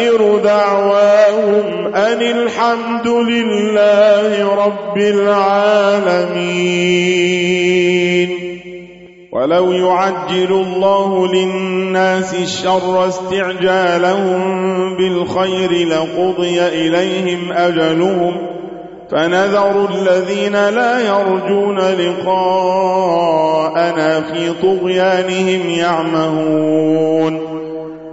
وآخر دعواهم أن الحمد لله رب العالمين. ولو يعجل الله للناس الشر استعجالهم بالخير لقضي إليهم أجلهم. فنذر الذين لا يرجون لقاءنا في طغيانهم يعمهون.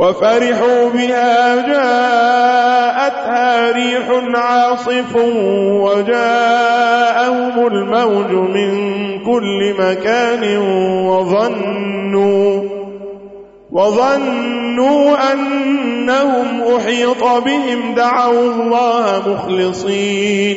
وفرحوا بها جاءتها ريح عاصف وجاءهم الموج من كل مكان وظنوا وظنوا أنهم أحيط بهم دعوا الله مخلصين.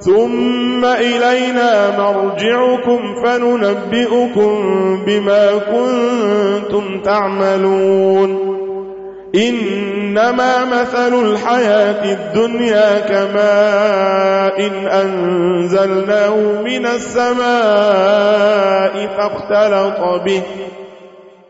ثم إلينا مرجعكم فننبئكم بما كنتم تعملون إنما مثل الحياة الدنيا كماء أنزلناه من السماء فاختلط به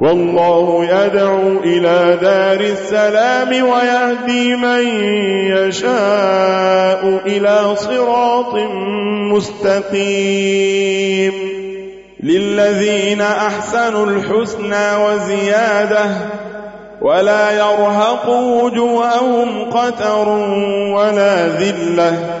والله يدعو إلى دار السلام ويهدي من يشاء إلى صراط مستقيم. للذين أحسنوا الحسنى وزيادة ولا يرهقوا وجوههم قتر ولا ذلة.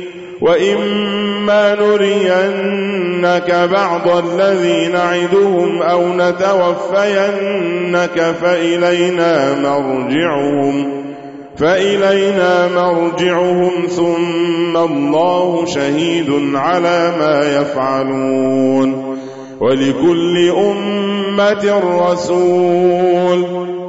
وإما نرينك بعض الذي نعدهم أو نتوفينك فإلينا مرجعهم فإلينا مرجعهم ثم الله شهيد على ما يفعلون ولكل أمة رسول